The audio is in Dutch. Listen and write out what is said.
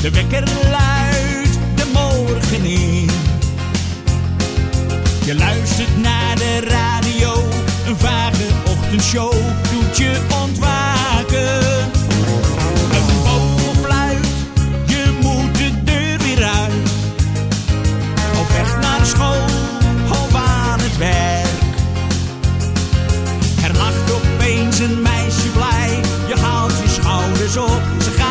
De wekker luidt de morgen in. Je luistert naar de radio, een vage ochtendshow doet je ontwaken. Een vogel fluit, je moet de deur weer uit. Op weg naar school of aan het werk. Er lacht opeens een meisje blij, je haalt je schouders op ze gaat.